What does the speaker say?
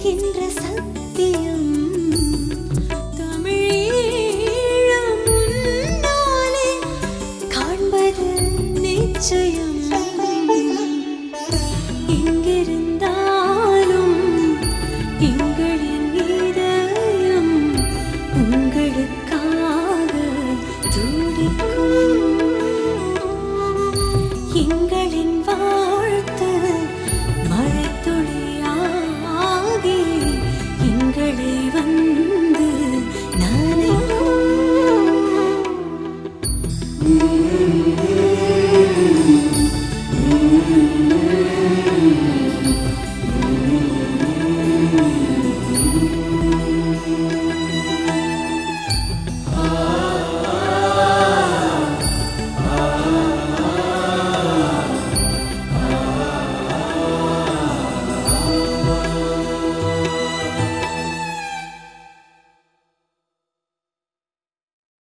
இருக்கின்ற